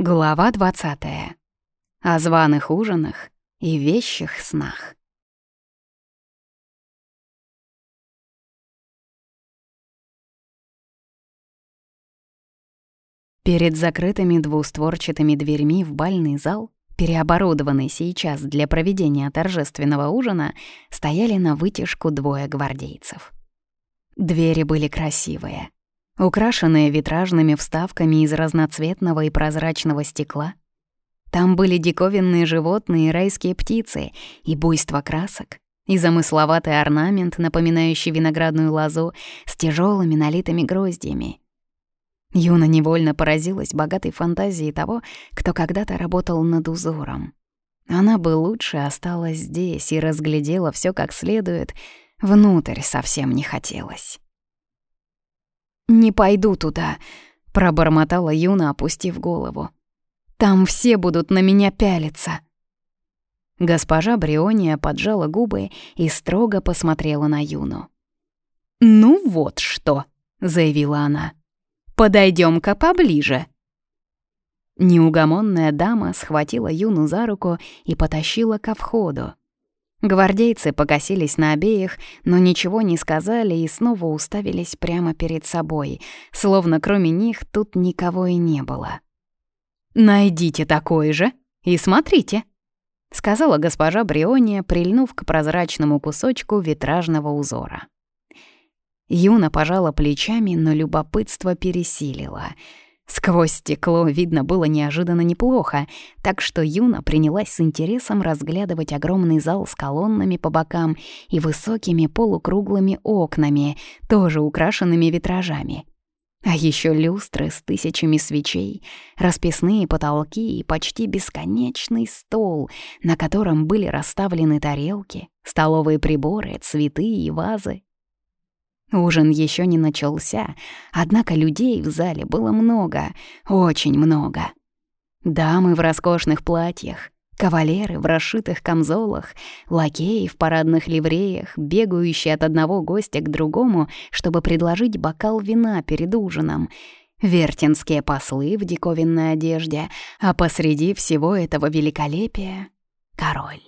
Глава 20. О званых ужинах и вещих снах. Перед закрытыми двустворчатыми дверьми в бальный зал, переоборудованный сейчас для проведения торжественного ужина, стояли на вытяжку двое гвардейцев. Двери были красивые — украшенные витражными вставками из разноцветного и прозрачного стекла. Там были диковинные животные и райские птицы, и буйство красок, и замысловатый орнамент, напоминающий виноградную лозу с тяжелыми налитыми гроздьями. Юна невольно поразилась богатой фантазией того, кто когда-то работал над узором. Она бы лучше осталась здесь и разглядела все как следует, внутрь совсем не хотелось. «Не пойду туда», — пробормотала Юна, опустив голову. «Там все будут на меня пялиться». Госпожа Бриония поджала губы и строго посмотрела на Юну. «Ну вот что», — заявила она. подойдем ка поближе». Неугомонная дама схватила Юну за руку и потащила ко входу. Гвардейцы покосились на обеих, но ничего не сказали и снова уставились прямо перед собой, словно кроме них тут никого и не было. «Найдите такой же и смотрите», — сказала госпожа Бриония, прильнув к прозрачному кусочку витражного узора. Юна пожала плечами, но любопытство пересилило — Сквозь стекло видно было неожиданно неплохо, так что Юна принялась с интересом разглядывать огромный зал с колоннами по бокам и высокими полукруглыми окнами, тоже украшенными витражами. А еще люстры с тысячами свечей, расписные потолки и почти бесконечный стол, на котором были расставлены тарелки, столовые приборы, цветы и вазы. Ужин еще не начался, однако людей в зале было много, очень много. Дамы в роскошных платьях, кавалеры в расшитых камзолах, лакеи в парадных ливреях, бегающие от одного гостя к другому, чтобы предложить бокал вина перед ужином, вертинские послы в диковинной одежде, а посреди всего этого великолепия — король.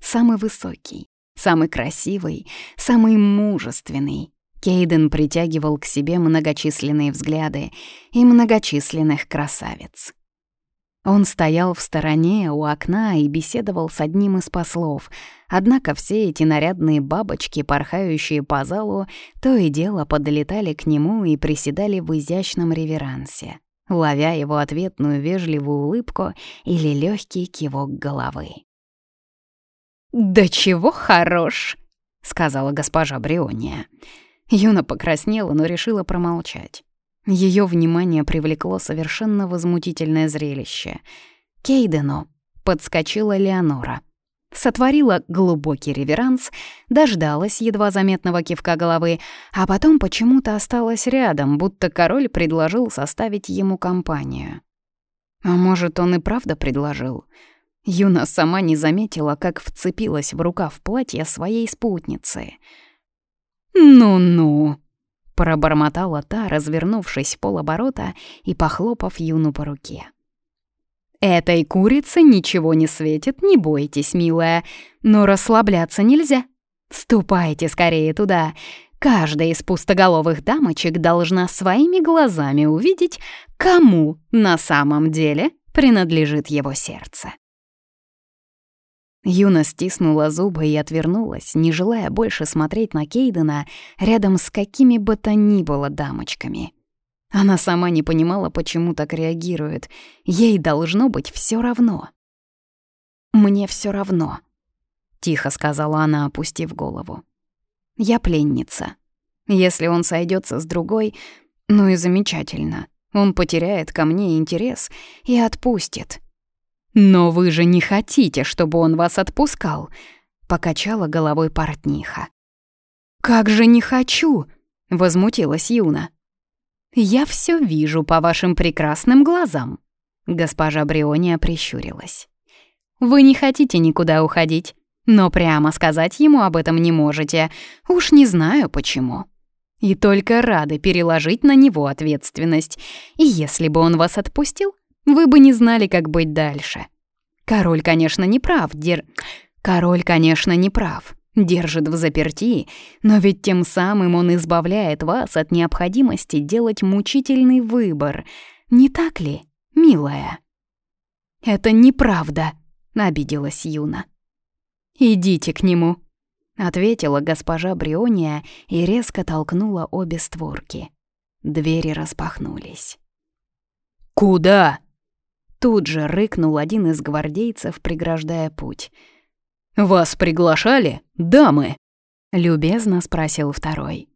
Самый высокий, самый красивый, самый мужественный, Кейден притягивал к себе многочисленные взгляды и многочисленных красавиц. Он стоял в стороне у окна и беседовал с одним из послов, однако все эти нарядные бабочки, порхающие по залу, то и дело подлетали к нему и приседали в изящном реверансе, ловя его ответную вежливую улыбку или легкий кивок головы. «Да чего хорош!» — сказала госпожа Бриония. Юна покраснела, но решила промолчать. Ее внимание привлекло совершенно возмутительное зрелище. Кейдену подскочила Леонора. Сотворила глубокий реверанс, дождалась едва заметного кивка головы, а потом почему-то осталась рядом, будто король предложил составить ему компанию. А может, он и правда предложил? Юна сама не заметила, как вцепилась в рукав платья своей спутницы — «Ну-ну», — пробормотала та, развернувшись полоборота и похлопав Юну по руке. «Этой курице ничего не светит, не бойтесь, милая, но расслабляться нельзя. Ступайте скорее туда. Каждая из пустоголовых дамочек должна своими глазами увидеть, кому на самом деле принадлежит его сердце». Юна стиснула зубы и отвернулась, не желая больше смотреть на Кейдена рядом с какими бы то ни было дамочками. Она сама не понимала, почему так реагирует. Ей должно быть все равно. «Мне все равно», — тихо сказала она, опустив голову. «Я пленница. Если он сойдется с другой, ну и замечательно. Он потеряет ко мне интерес и отпустит. «Но вы же не хотите, чтобы он вас отпускал», — покачала головой портниха. «Как же не хочу!» — возмутилась Юна. «Я все вижу по вашим прекрасным глазам», — госпожа Бриония прищурилась. «Вы не хотите никуда уходить, но прямо сказать ему об этом не можете, уж не знаю почему. И только рады переложить на него ответственность, и если бы он вас отпустил, Вы бы не знали, как быть дальше. Король, конечно, не прав, дер... Король, конечно, не прав, держит в заперти, но ведь тем самым он избавляет вас от необходимости делать мучительный выбор. Не так ли, милая? «Это неправда», — обиделась Юна. «Идите к нему», — ответила госпожа Бриония и резко толкнула обе створки. Двери распахнулись. «Куда?» Тут же рыкнул один из гвардейцев, преграждая путь. «Вас приглашали, дамы?» — любезно спросил второй.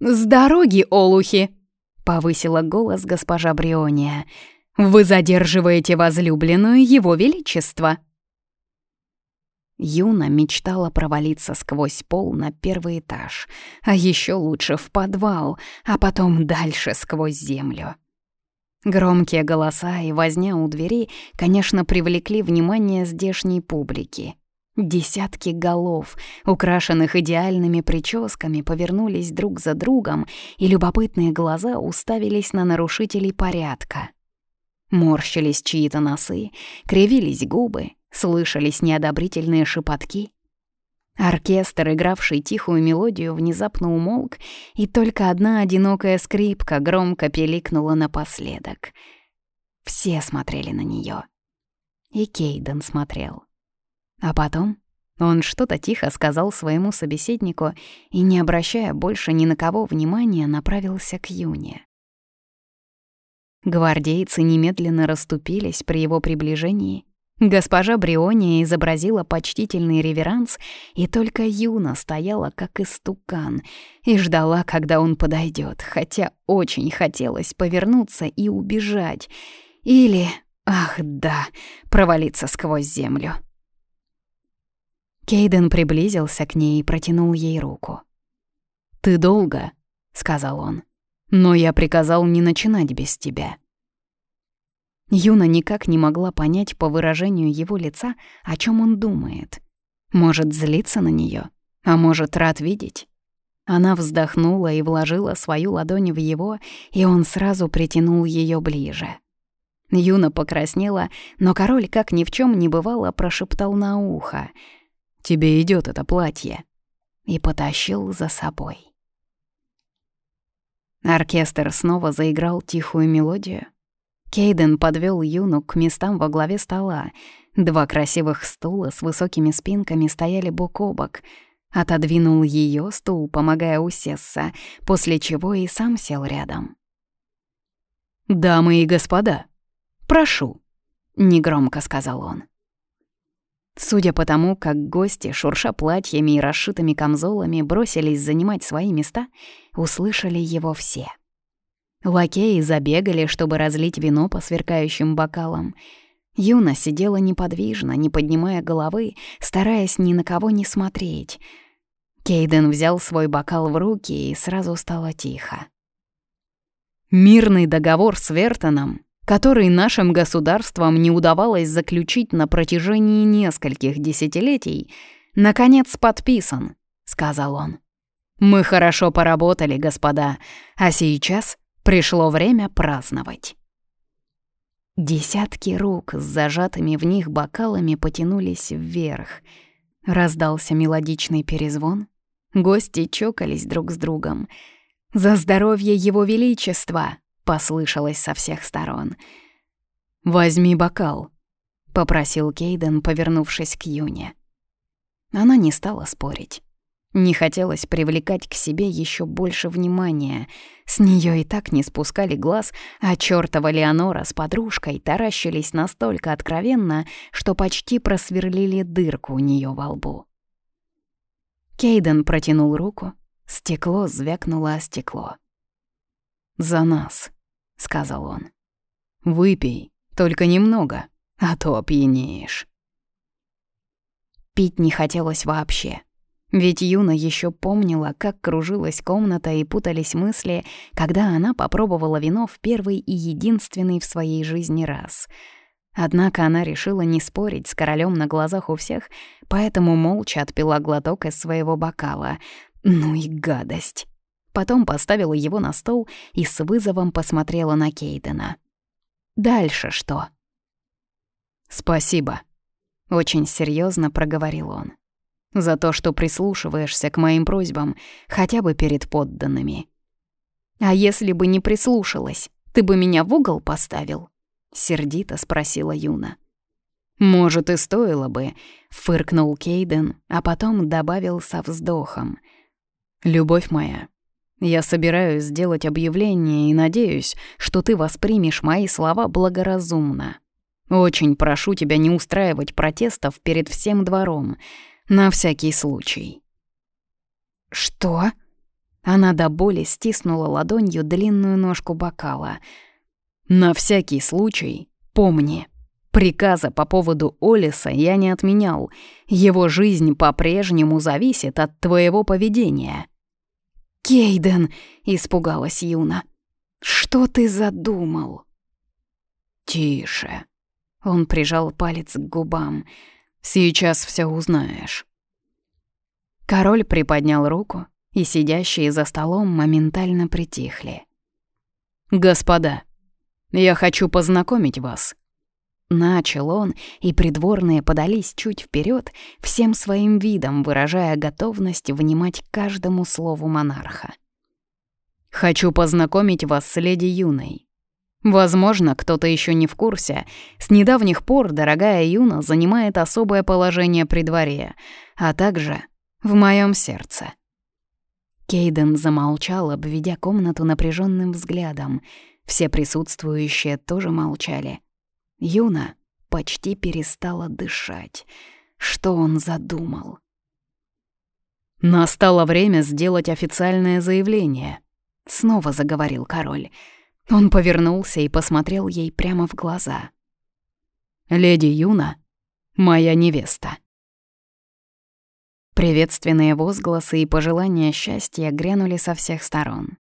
«С дороги, олухи!» — повысила голос госпожа Бриония. «Вы задерживаете возлюбленную Его Величества!» Юна мечтала провалиться сквозь пол на первый этаж, а еще лучше в подвал, а потом дальше сквозь землю. Громкие голоса и возня у двери, конечно, привлекли внимание здешней публики. Десятки голов, украшенных идеальными прическами, повернулись друг за другом, и любопытные глаза уставились на нарушителей порядка. Морщились чьи-то носы, кривились губы, слышались неодобрительные шепотки. Оркестр, игравший тихую мелодию, внезапно умолк, и только одна одинокая скрипка громко пиликнула напоследок. Все смотрели на нее. И Кейден смотрел. А потом он что-то тихо сказал своему собеседнику и, не обращая больше ни на кого внимания, направился к Юне. Гвардейцы немедленно расступились при его приближении, Госпожа Бриония изобразила почтительный реверанс, и только Юна стояла как истукан и ждала, когда он подойдет, хотя очень хотелось повернуться и убежать. Или, ах да, провалиться сквозь землю. Кейден приблизился к ней и протянул ей руку. «Ты долго», — сказал он, — «но я приказал не начинать без тебя». Юна никак не могла понять по выражению его лица, о чем он думает. Может, злиться на нее, а может, рад видеть. Она вздохнула и вложила свою ладонь в его, и он сразу притянул ее ближе. Юна покраснела, но король, как ни в чем не бывало, прошептал на ухо. «Тебе идет это платье», и потащил за собой. Оркестр снова заиграл тихую мелодию, Кейден подвел Юну к местам во главе стола. Два красивых стула с высокими спинками стояли бок о бок. Отодвинул ее стул, помогая усесться, после чего и сам сел рядом. «Дамы и господа, прошу», — негромко сказал он. Судя по тому, как гости, шурша платьями и расшитыми камзолами, бросились занимать свои места, услышали его все — Лакеи забегали, чтобы разлить вино по сверкающим бокалам. Юна сидела неподвижно, не поднимая головы, стараясь ни на кого не смотреть. Кейден взял свой бокал в руки, и сразу стало тихо. «Мирный договор с Вертоном, который нашим государствам не удавалось заключить на протяжении нескольких десятилетий, наконец подписан», — сказал он. «Мы хорошо поработали, господа, а сейчас Пришло время праздновать. Десятки рук с зажатыми в них бокалами потянулись вверх. Раздался мелодичный перезвон. Гости чокались друг с другом. «За здоровье Его Величества!» — послышалось со всех сторон. «Возьми бокал», — попросил Кейден, повернувшись к Юне. Она не стала спорить. Не хотелось привлекать к себе еще больше внимания. С нее и так не спускали глаз, а чёртова Леонора с подружкой таращились настолько откровенно, что почти просверлили дырку у нее во лбу. Кейден протянул руку, стекло звякнуло о стекло. «За нас», — сказал он. «Выпей, только немного, а то опьянеешь». Пить не хотелось вообще. Ведь Юна еще помнила, как кружилась комната и путались мысли, когда она попробовала вино в первый и единственный в своей жизни раз. Однако она решила не спорить с королем на глазах у всех, поэтому молча отпила глоток из своего бокала. Ну и гадость. Потом поставила его на стол и с вызовом посмотрела на Кейдена. Дальше что?» «Спасибо», — очень серьезно проговорил он. «За то, что прислушиваешься к моим просьбам, хотя бы перед подданными». «А если бы не прислушалась, ты бы меня в угол поставил?» — сердито спросила Юна. «Может, и стоило бы», — фыркнул Кейден, а потом добавил со вздохом. «Любовь моя, я собираюсь сделать объявление и надеюсь, что ты воспримешь мои слова благоразумно. Очень прошу тебя не устраивать протестов перед всем двором, на всякий случай». «Что?» Она до боли стиснула ладонью длинную ножку бокала. «На всякий случай помни». Приказа по поводу Олиса я не отменял. Его жизнь по-прежнему зависит от твоего поведения». «Кейден!» — испугалась Юна. «Что ты задумал?» «Тише». Он прижал палец к губам. «Сейчас все узнаешь». Король приподнял руку, и сидящие за столом моментально притихли. «Господа, я хочу познакомить вас Начал он, и придворные подались чуть вперед, всем своим видом выражая готовность внимать каждому слову монарха. «Хочу познакомить вас с леди Юной. Возможно, кто-то еще не в курсе. С недавних пор дорогая Юна занимает особое положение при дворе, а также в моем сердце». Кейден замолчал, обведя комнату напряженным взглядом. Все присутствующие тоже молчали — Юна почти перестала дышать. Что он задумал? «Настало время сделать официальное заявление», — снова заговорил король. Он повернулся и посмотрел ей прямо в глаза. «Леди Юна, моя невеста». Приветственные возгласы и пожелания счастья грянули со всех сторон.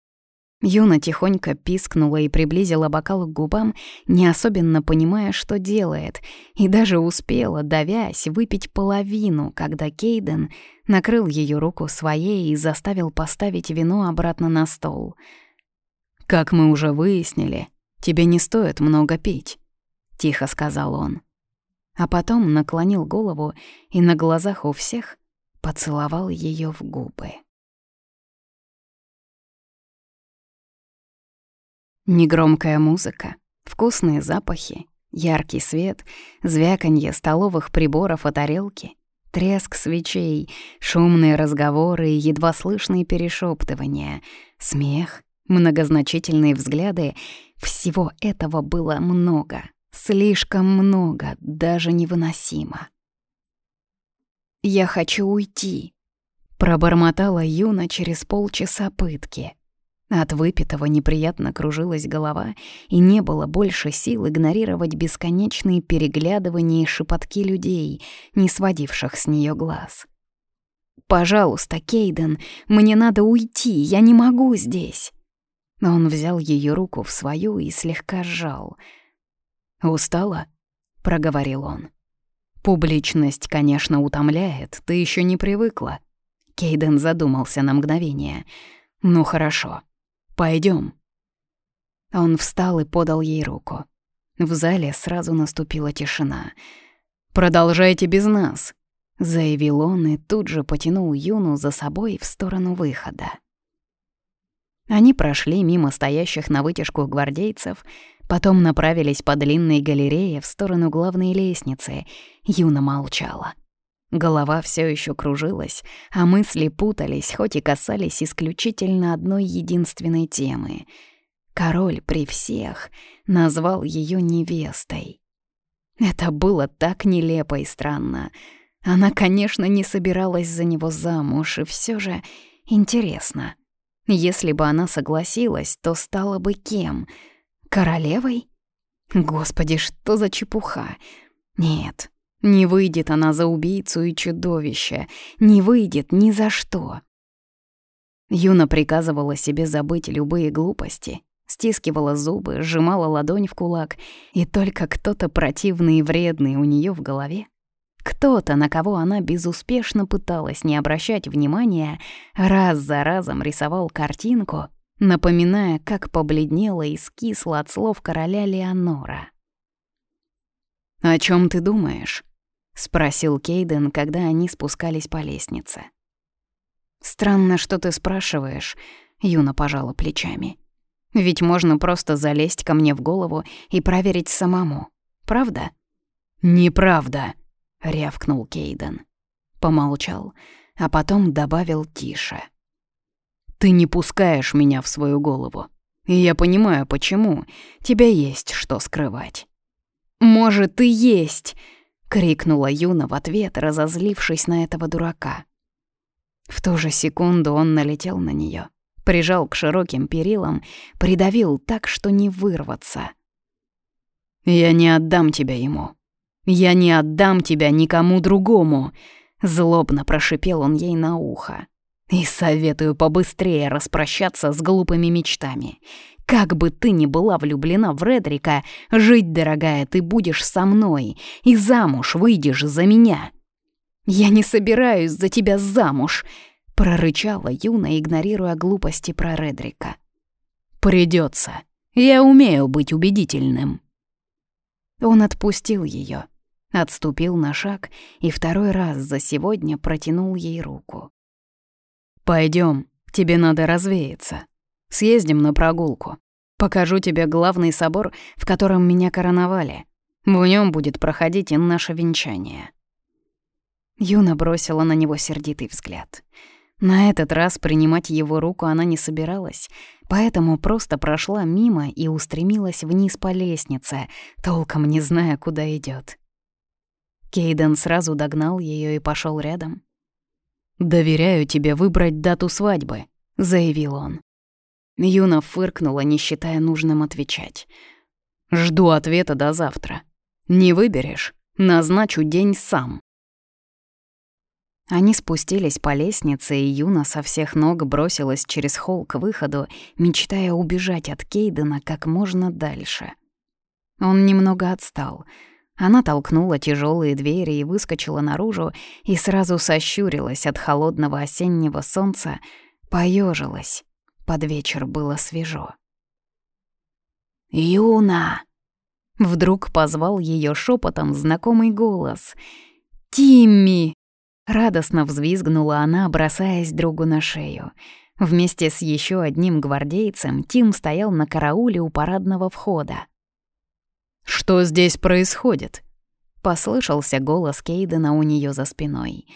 Юна тихонько пискнула и приблизила бокал к губам, не особенно понимая, что делает, и даже успела, давясь, выпить половину, когда Кейден накрыл ее руку своей и заставил поставить вино обратно на стол. «Как мы уже выяснили, тебе не стоит много пить», — тихо сказал он. А потом наклонил голову и на глазах у всех поцеловал ее в губы. Негромкая музыка, вкусные запахи, яркий свет, звяканье столовых приборов о тарелке, треск свечей, шумные разговоры и едва слышные перешептывания, смех, многозначительные взгляды — всего этого было много, слишком много, даже невыносимо. «Я хочу уйти», — пробормотала Юна через полчаса пытки. От выпитого неприятно кружилась голова, и не было больше сил игнорировать бесконечные переглядывания и шепотки людей, не сводивших с нее глаз. «Пожалуйста, Кейден, мне надо уйти, я не могу здесь!» Он взял ее руку в свою и слегка сжал. «Устала?» — проговорил он. «Публичность, конечно, утомляет, ты еще не привыкла». Кейден задумался на мгновение. «Ну хорошо, Пойдем. Он встал и подал ей руку. В зале сразу наступила тишина. «Продолжайте без нас», — заявил он и тут же потянул Юну за собой в сторону выхода. Они прошли мимо стоящих на вытяжку гвардейцев, потом направились по длинной галерее в сторону главной лестницы. Юна молчала. Голова все еще кружилась, а мысли путались, хоть и касались исключительно одной единственной темы. Король при всех назвал ее невестой. Это было так нелепо и странно. Она, конечно, не собиралась за него замуж, и все же интересно. Если бы она согласилась, то стала бы кем? Королевой? Господи, что за чепуха? Нет, не выйдет она за убийцу и чудовище, не выйдет ни за что. Юна приказывала себе забыть любые глупости, стискивала зубы, сжимала ладонь в кулак, и только кто-то противный и вредный у нее в голове, кто-то, на кого она безуспешно пыталась не обращать внимания, раз за разом рисовал картинку, напоминая, как побледнела и скисла от слов короля Леонора. «О чем ты думаешь?» — спросил Кейден, когда они спускались по лестнице. «Странно, что ты спрашиваешь», — Юна пожала плечами. «Ведь можно просто залезть ко мне в голову и проверить самому. Правда?» «Неправда», — рявкнул Кейден. Помолчал, а потом добавил тише. «Ты не пускаешь меня в свою голову. И я понимаю, почему. Тебя есть что скрывать». «Может, и есть!» — крикнула Юна в ответ, разозлившись на этого дурака. В ту же секунду он налетел на нее, прижал к широким перилам, придавил так, что не вырваться. «Я не отдам тебя ему. Я не отдам тебя никому другому!» Злобно прошипел он ей на ухо. «И советую побыстрее распрощаться с глупыми мечтами. Как бы ты ни была влюблена в Редрика, жить, дорогая, ты будешь со мной, и замуж выйдешь за меня». «Я не собираюсь за тебя замуж», — прорычала Юна, игнорируя глупости про Редрика. «Придется. Я умею быть убедительным». Он отпустил ее, отступил на шаг и второй раз за сегодня протянул ей руку. Пойдем, тебе надо развеяться. Съездим на прогулку. Покажу тебе главный собор, в котором меня короновали. В нем будет проходить и наше венчание». Юна бросила на него сердитый взгляд. На этот раз принимать его руку она не собиралась, поэтому просто прошла мимо и устремилась вниз по лестнице, толком не зная, куда идет. Кейден сразу догнал ее и пошел рядом. «Доверяю тебе выбрать дату свадьбы», — заявил он. Юна фыркнула, не считая нужным отвечать. «Жду ответа до завтра. Не выберешь, назначу день сам». Они спустились по лестнице, и Юна со всех ног бросилась через холл к выходу, мечтая убежать от Кейдена как можно дальше. Он немного отстал. Она толкнула тяжелые двери и выскочила наружу, и сразу сощурилась от холодного осеннего солнца, поежилась. Под вечер было свежо. «Юна!» Вдруг позвал ее шепотом знакомый голос. «Тимми!» Радостно взвизгнула она, бросаясь другу на шею. Вместе с еще одним гвардейцем Тим стоял на карауле у парадного входа. «Что здесь происходит?» — послышался голос Кейдена у нее за спиной.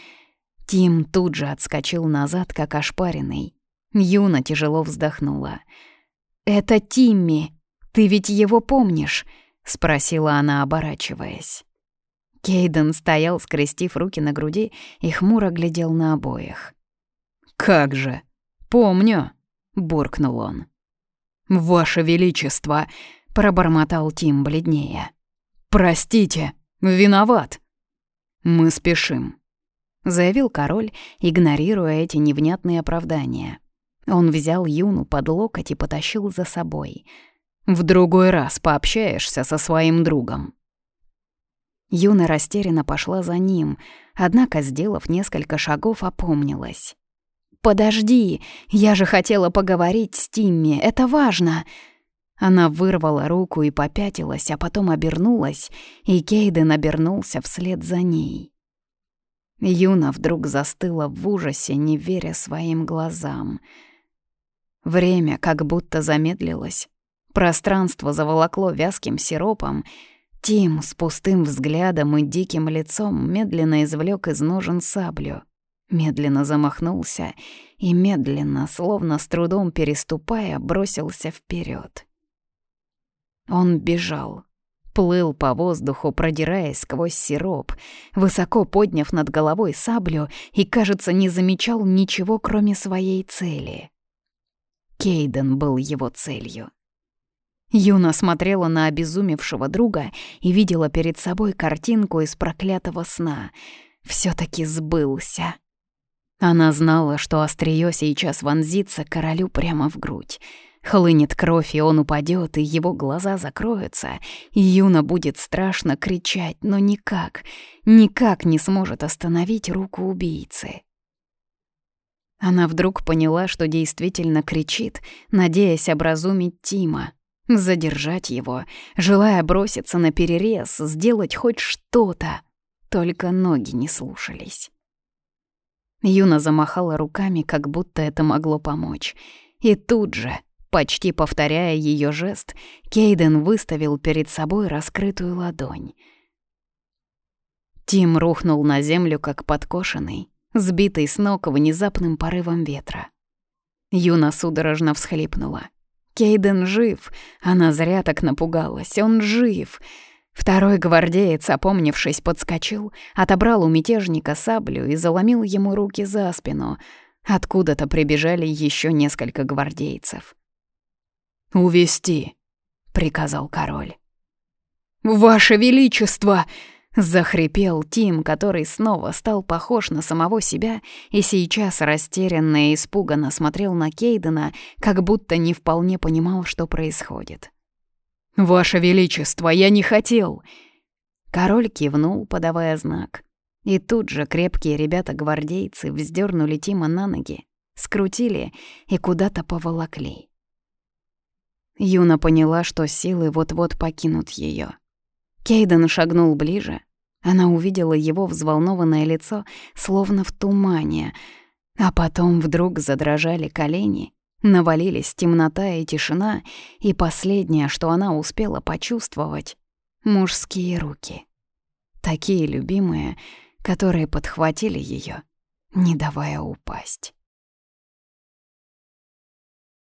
Тим тут же отскочил назад, как ошпаренный. Юна тяжело вздохнула. «Это Тимми. Ты ведь его помнишь?» — спросила она, оборачиваясь. Кейден стоял, скрестив руки на груди, и хмуро глядел на обоих. «Как же! Помню!» — буркнул он. «Ваше Величество!» — пробормотал Тим бледнее. «Простите, виноват!» «Мы спешим», — заявил король, игнорируя эти невнятные оправдания. Он взял Юну под локоть и потащил за собой. «В другой раз пообщаешься со своим другом». Юна растерянно пошла за ним, однако, сделав несколько шагов, опомнилась. «Подожди, я же хотела поговорить с Тимми, это важно!» Она вырвала руку и попятилась, а потом обернулась, и Кейден обернулся вслед за ней. Юна вдруг застыла в ужасе, не веря своим глазам — Время как будто замедлилось. Пространство заволокло вязким сиропом. Тим с пустым взглядом и диким лицом медленно извлек из ножен саблю. Медленно замахнулся и медленно, словно с трудом переступая, бросился вперед. Он бежал, плыл по воздуху, продираясь сквозь сироп, высоко подняв над головой саблю и, кажется, не замечал ничего, кроме своей цели. Кейден был его целью. Юна смотрела на обезумевшего друга и видела перед собой картинку из проклятого сна. все таки сбылся. Она знала, что острие сейчас вонзится королю прямо в грудь. Хлынет кровь, и он упадет, и его глаза закроются, Юна будет страшно кричать, но никак, никак не сможет остановить руку убийцы. Она вдруг поняла, что действительно кричит, надеясь образумить Тима, задержать его, желая броситься на перерез, сделать хоть что-то. Только ноги не слушались. Юна замахала руками, как будто это могло помочь. И тут же, почти повторяя ее жест, Кейден выставил перед собой раскрытую ладонь. Тим рухнул на землю, как подкошенный, сбитый с ног внезапным порывом ветра. Юна судорожно всхлипнула. Кейден жив. Она зря так напугалась. Он жив. Второй гвардеец, опомнившись, подскочил, отобрал у мятежника саблю и заломил ему руки за спину. Откуда-то прибежали еще несколько гвардейцев. «Увести», — приказал король. «Ваше Величество!» Захрипел Тим, который снова стал похож на самого себя и сейчас растерянно и испуганно смотрел на Кейдена, как будто не вполне понимал, что происходит. «Ваше Величество, я не хотел!» Король кивнул, подавая знак. И тут же крепкие ребята-гвардейцы вздернули Тима на ноги, скрутили и куда-то поволокли. Юна поняла, что силы вот-вот покинут ее. Кейден шагнул ближе. Она увидела его взволнованное лицо, словно в тумане. А потом вдруг задрожали колени, навалились темнота и тишина, и последнее, что она успела почувствовать — мужские руки. Такие любимые, которые подхватили ее, не давая упасть.